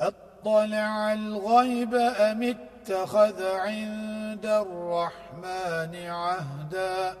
أطلع الغيب أم اتخذ عند الرحمن عهداً